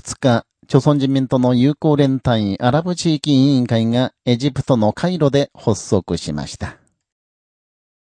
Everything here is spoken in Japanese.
2日、朝鮮人民との友好連帯アラブ地域委員会がエジプトのカイロで発足しました。